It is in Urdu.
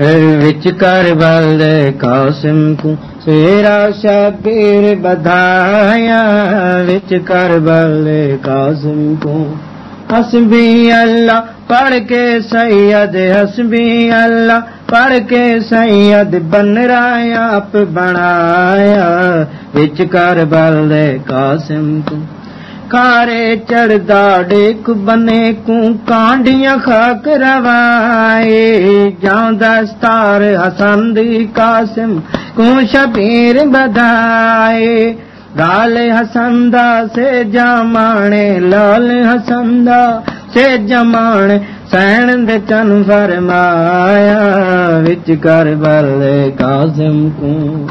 وچ کربل قاسم کو سیرا شبیر بدھایا وچ کربل قاسم کو حسبی اللہ پڑھ کے سید حسبی اللہ پڑھ کے سید بن رہا آپ بنایا وچ کربل قاسم کو کارے چڑھدا ڈیک بنے کو کانڈیاں خاک روائے جان دستار حسن دی قاسم کو شبیر بدائے لال حسندا سے جامانے لال حسندا سے جمان سین دے چن فرمایا وچ کر بل قاسم کو